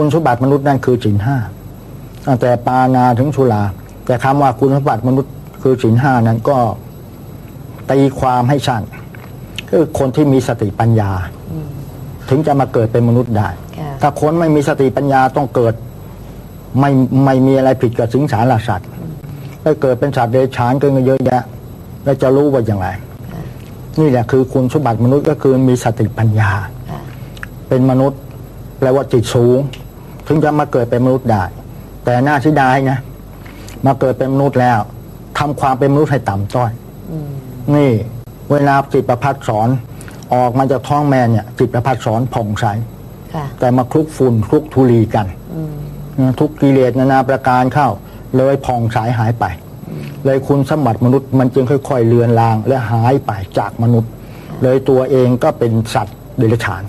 คุณสมบัติมนุษย์นั่นคือศีลห้าตั้งแต่ปานาถึงสุราแต่คำว่าคุณสมบัติมนุษย์คือศีลห้านั้นก็ตีความให้สั้นคือคนที่มีสติปัญญา ถึงจะมาเกิดเป็นมนุษย์ได้ค่ะถ้าคนไม่มีสติปัญญาต้องเกิดไม่ไม่มีอะไรผิดกับสิงสารสัตว์ถ้าเกิดเป็นสัตว์เดรัจฉานก็เยอะแยะ แล้วจะรู้ว่าอย่างไร นี่แหละคือคุณสมบัติมนุษย์ก็คือมีสติปัญญาค่ะเป็นมนุษย์แปลว่าจิตสูง ถึงจะมาเกิดเป็นมนุษย์ได้ แต่น่าเสียดายนะมาเกิดเป็นมนุษย์แล้วทำความเป็นมนุษย์ให้ต่ำต้อยอืมนี่เวลาจิตประพัดสอนออกมาจากท้องแม่เนี่ย จิตประพัดสอนผ่องใสค่ะแต่มาคลุกฝุ่นคลุกธุลีกันอืมนะทุกกิเลสนานาประการเข้า เลยผ่องใสหายไป เลยคุณสมบัติมนุษย์มันจึงค่อย ๆ เลือนลางและหายไปจากมนุษย์ เลยตัวเองก็เป็นสัตว์เดรัจฉาน